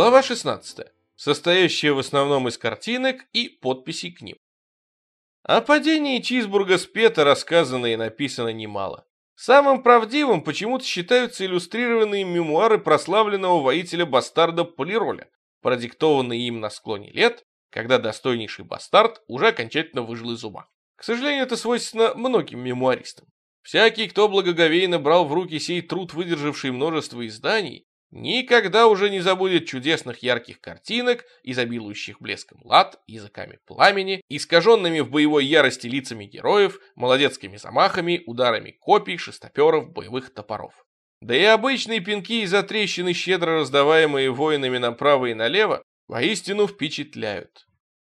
Глава 16, состоящая в основном из картинок и подписей к ним. О падении Чизбурга с Пета рассказано и написано немало. Самым правдивым почему-то считаются иллюстрированные мемуары прославленного воителя-бастарда Полироля, продиктованные им на склоне лет, когда достойнейший бастард уже окончательно выжил из ума. К сожалению, это свойственно многим мемуаристам. Всякий, кто благоговейно брал в руки сей труд, выдержавший множество изданий, никогда уже не забудет чудесных ярких картинок, изобилующих блеском лад, языками пламени, искаженными в боевой ярости лицами героев, молодецкими замахами, ударами копий, шестоперов, боевых топоров. Да и обычные пинки из-за трещины, щедро раздаваемые воинами направо и налево, воистину впечатляют.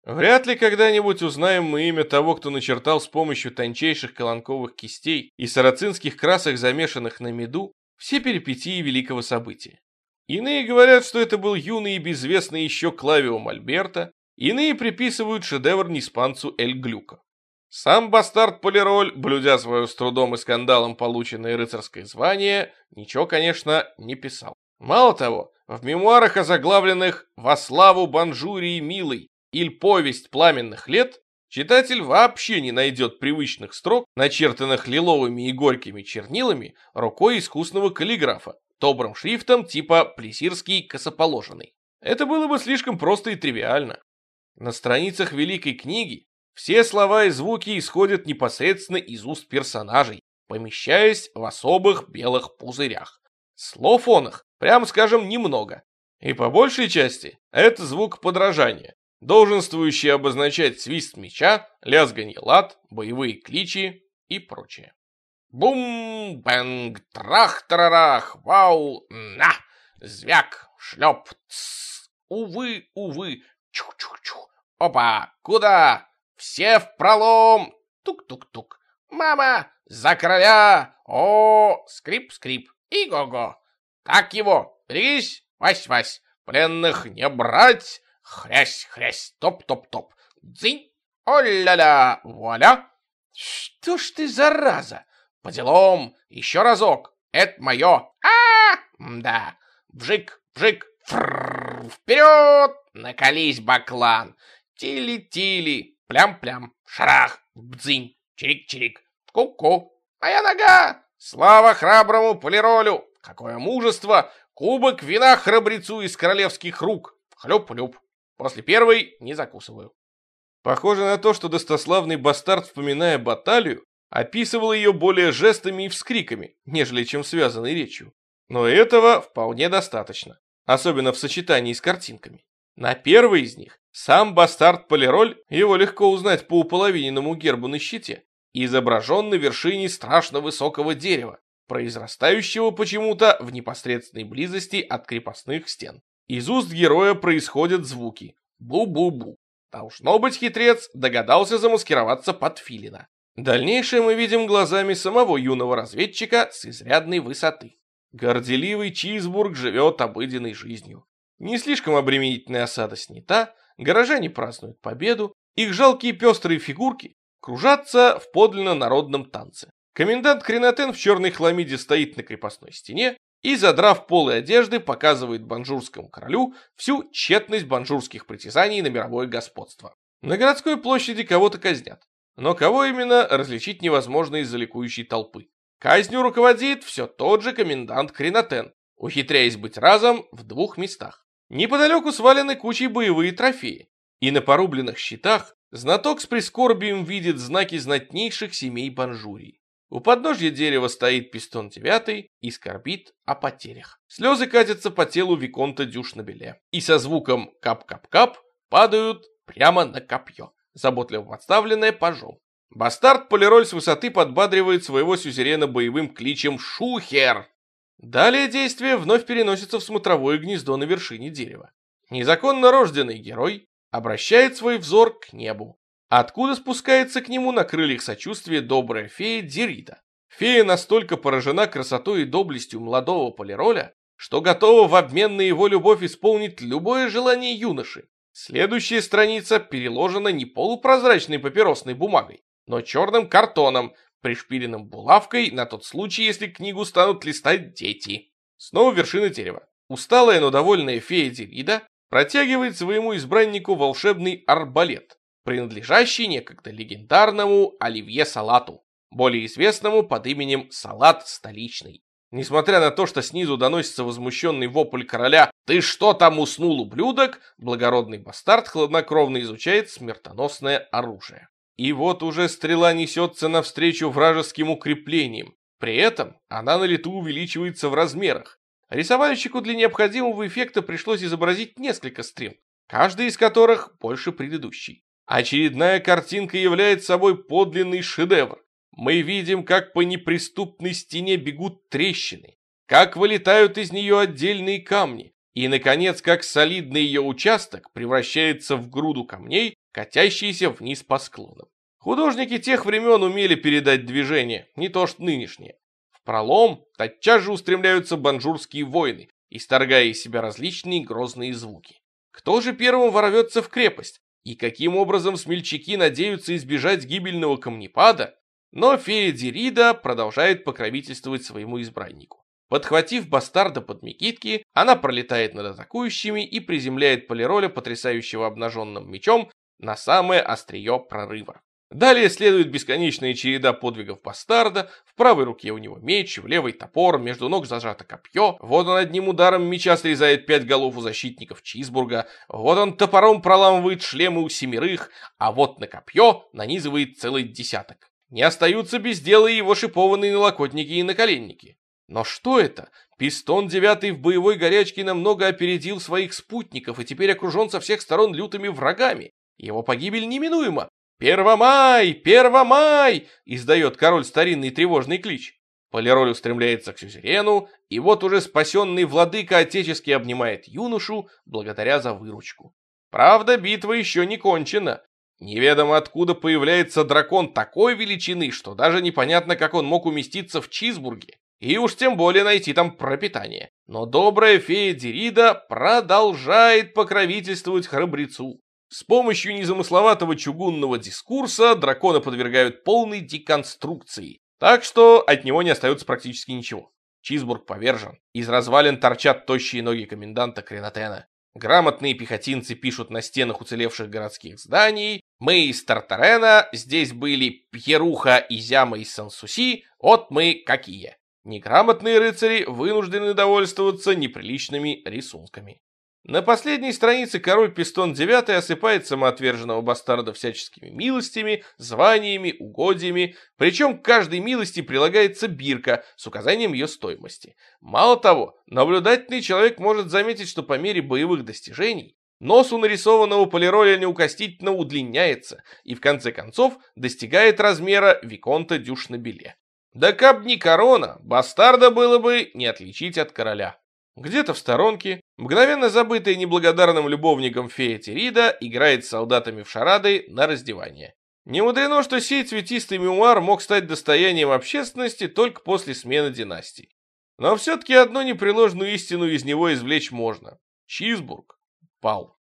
Вряд ли когда-нибудь узнаем мы имя того, кто начертал с помощью тончайших колонковых кистей и сарацинских красок, замешанных на меду, все перипетии великого события. Иные говорят, что это был юный и безвестный еще Клавио Мольберта, иные приписывают шедевр неспанцу Эль Глюка. Сам бастард Полироль, блюдя свое с трудом и скандалом полученное рыцарское звание, ничего, конечно, не писал. Мало того, в мемуарах, озаглавленных «Во славу Банжурии милый» или «Повесть пламенных лет», читатель вообще не найдет привычных строк, начертанных лиловыми и горькими чернилами рукой искусного каллиграфа, добрым шрифтом типа плесирский косоположенный. Это было бы слишком просто и тривиально. На страницах Великой книги все слова и звуки исходят непосредственно из уст персонажей, помещаясь в особых белых пузырях. Слов он их, прямо скажем, немного. И по большей части это звук подражания, долженствующий обозначать свист меча, лязганье лад, боевые кличи и прочее. Бум, бэнг, трах-тарарах, вау, на, звяк, шлеп, тс, увы, увы, чух-чух-чух. Опа, куда? Все в пролом, тук-тук-тук. Мама, за короля, о, скрип-скрип, и го-го. Так его, берегись, Вась-Вась, пленных не брать, хрясь-хрясь, топ-топ-топ, дзынь, о-ля-ля, вуаля. Что ж ты, зараза, по делам, еще разок. Это мое. А, да. Вжик, вжик, фрррр, вперед. Накались, баклан. Тили-тили, плям-плям, шарах, бдзынь, чирик-чирик, ку-ку. Моя нога. Слава храброму полиролю. Какое мужество. Кубок вина храбрецу из королевских рук. Хлюп-хлюп. После первой не закусываю. Похоже на то, что достославный бастард, вспоминая баталию, описывал ее более жестами и вскриками, нежели чем связанной речью. Но этого вполне достаточно, особенно в сочетании с картинками. На первой из них сам бастард Полироль, его легко узнать по уполовиненному гербу на щите, изображен на вершине страшно высокого дерева, произрастающего почему-то в непосредственной близости от крепостных стен. Из уст героя происходят звуки «бу-бу-бу». Должно быть, хитрец догадался замаскироваться под филина. Дальнейшее мы видим глазами самого юного разведчика с изрядной высоты. Горделивый Чизбург живет обыденной жизнью. Не слишком обременительная осада снята, горожане празднуют победу, их жалкие пестрые фигурки кружатся в подлинно народном танце. Комендант Кринотен в черной хламиде стоит на крепостной стене и, задрав полы одежды, показывает банжурскому королю всю тщетность банжурских притязаний на мировое господство. На городской площади кого-то казнят. Но кого именно, различить невозможно из-за ликующей толпы. Казнью руководит все тот же комендант Кринотен, ухитряясь быть разом в двух местах. Неподалеку свалены кучей боевые трофеи, и на порубленных щитах знаток с прискорбием видит знаки знатнейших семей Банжурии. У подножья дерева стоит пистон девятый и скорбит о потерях. Слезы катятся по телу Виконта Дюшнабеле и со звуком кап-кап-кап падают прямо на копье заботливо подставленная пажом. Бастард Полироль с высоты подбадривает своего сюзерена боевым кличем «Шухер!». Далее действие вновь переносится в смотровое гнездо на вершине дерева. Незаконно рожденный герой обращает свой взор к небу, откуда спускается к нему на крыльях сочувствия добрая фея Дерида. Фея настолько поражена красотой и доблестью молодого полироля, что готова в обмен на его любовь исполнить любое желание юноши, Следующая страница переложена не полупрозрачной папиросной бумагой, но черным картоном, пришпиленным булавкой на тот случай, если книгу станут листать дети. Снова вершина дерева. Усталая, но довольная фея Дерида протягивает своему избраннику волшебный арбалет, принадлежащий некогда легендарному Оливье Салату, более известному под именем Салат Столичный. Несмотря на то, что снизу доносится возмущенный вопль короля «Ты что там уснул, ублюдок?», благородный бастард хладнокровно изучает смертоносное оружие. И вот уже стрела несется навстречу вражеским укреплениям. При этом она на лету увеличивается в размерах. Рисовальщику для необходимого эффекта пришлось изобразить несколько стрел, каждый из которых больше предыдущей. Очередная картинка является собой подлинный шедевр. Мы видим, как по неприступной стене бегут трещины, как вылетают из нее отдельные камни, и, наконец, как солидный ее участок превращается в груду камней, катящиеся вниз по склонам. Художники тех времен умели передать движение, не то что нынешние пролом тотчас же устремляются банжурские воины, исторгая из себя различные грозные звуки. Кто же первым ворвется в крепость? И каким образом смельчаки надеются избежать гибельного камнепада? Но фея Дерида продолжает покровительствовать своему избраннику. Подхватив бастарда под мекитки, она пролетает над атакующими и приземляет полироля, потрясающего обнаженным мечом, на самое острие прорыва. Далее следует бесконечная череда подвигов бастарда, в правой руке у него меч, в левой топор, между ног зажато копье, вот он одним ударом меча срезает пять голов у защитников Чизбурга, вот он топором проламывает шлемы у семерых, а вот на копье нанизывает целый десяток. Не остаются без дела его шипованные налокотники и наколенники. Но что это? Пистон девятый в боевой горячке намного опередил своих спутников и теперь окружен со всех сторон лютыми врагами. Его погибель неминуема, «Первомай! Первомай!» — издает король старинный тревожный клич. Полироль устремляется к сюзерену, и вот уже спасенный владыка отечески обнимает юношу благодаря за выручку. Правда, битва еще не кончена. Неведомо откуда появляется дракон такой величины, что даже непонятно, как он мог уместиться в Чизбурге. И уж тем более найти там пропитание. Но добрая фея Дерида продолжает покровительствовать храбрецу. С помощью незамысловатого чугунного дискурса дракона подвергают полной деконструкции, так что от него не остается практически ничего. Чизбург повержен. Из развалин торчат тощие ноги коменданта Кренатена. Грамотные пехотинцы пишут на стенах уцелевших городских зданий. Мы из Тартарена, здесь были Пьеруха, и Сансуси, вот мы какие. Неграмотные рыцари вынуждены довольствоваться неприличными рисунками. На последней странице король Пистон IX осыпает самоотверженного бастарда всяческими милостями, званиями, угодьями, причем к каждой милости прилагается бирка с указанием ее стоимости. Мало того, наблюдательный человек может заметить, что по мере боевых достижений нос у нарисованного полироля неукостительно удлиняется и в конце концов достигает размера Виконта Дюшнабеле. Да каб не корона, бастарда было бы не отличить от короля. Где-то в сторонке, мгновенно забытая неблагодарным любовником фея Терида играет с солдатами в шарады на раздевание. Не мудрено, что сей цветистый мемуар мог стать достоянием общественности только после смены династий. Но все-таки одну непреложную истину из него извлечь можно. Чизбург пал.